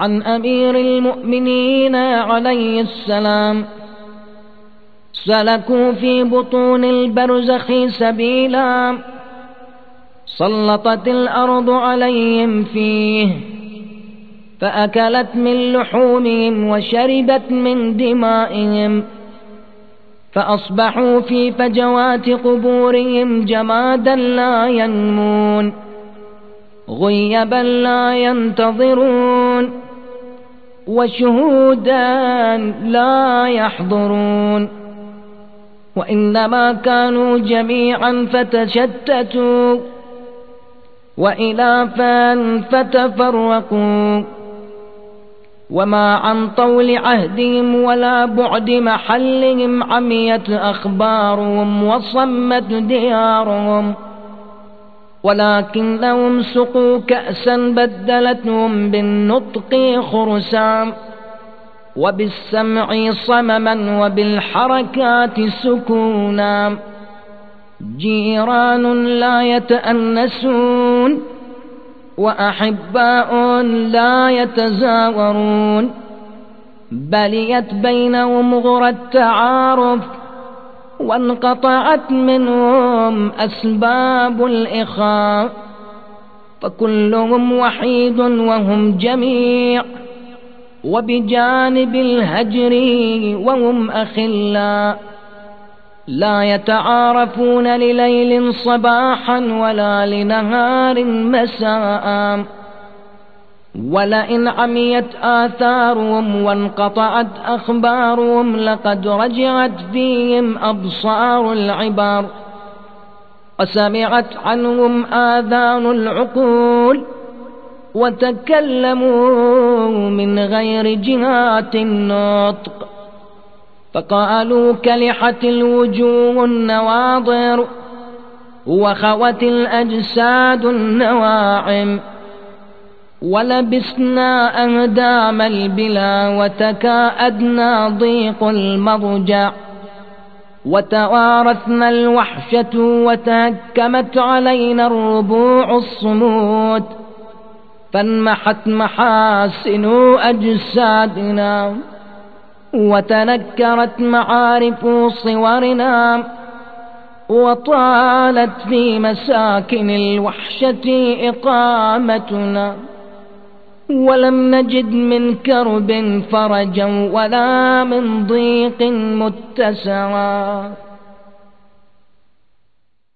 عن أمير المؤمنين عليه السلام. سلكوا في بطون البرزخ سبيلا. سلطت الأرض عليهم فيه. فأكلت من لحومهم وشربت من دمائهم. فأصبحوا في فجوات قبورهم جمادا لا ينمون. غيبا لا ينتظرون. وشهودا لا يحضرون. وإنما كانوا جميعا فتشتتوا وإلافا فتفرقوا. وما عن طول عهدهم ولا بعد محلهم عميت أخبارهم وصمت ديارهم. ولكن لهم سقوا كأسا بدلتهم بالنطق خرسا وبالسمع صمما وبالحركات سكونا جيران لا يتأنسون وأحباء لا يتزاورون بليت بينهم غرى التعارف وانقطعت منهم أسباب الإخاء فكلهم وحيد وهم جميع وبجانب الهجر وهم أخلاء. لا يتعارفون لليل صباحا ولا لنهار مساء. ولئن عميت آثارهم وانقطعت أخبارهم لقد رجعت فيهم أبصار العبار وسمعت عنهم آذان العقول وتكلموا من غير جهات النطق فقالوا كلحت الوجوه النواضر وخوت الأجساد النواعم ولبسنا أهدام البلا وتكاءدنا ضيق المضجع وتوارثنا الوحشة وتهكمت علينا الربوع الصمود فانمحت محاسن أجسادنا وتنكرت معارف صورنا وطالت في مساكن الوحشة إقامتنا ولم نجد من كرب فرجا ولا من ضيق متسعا.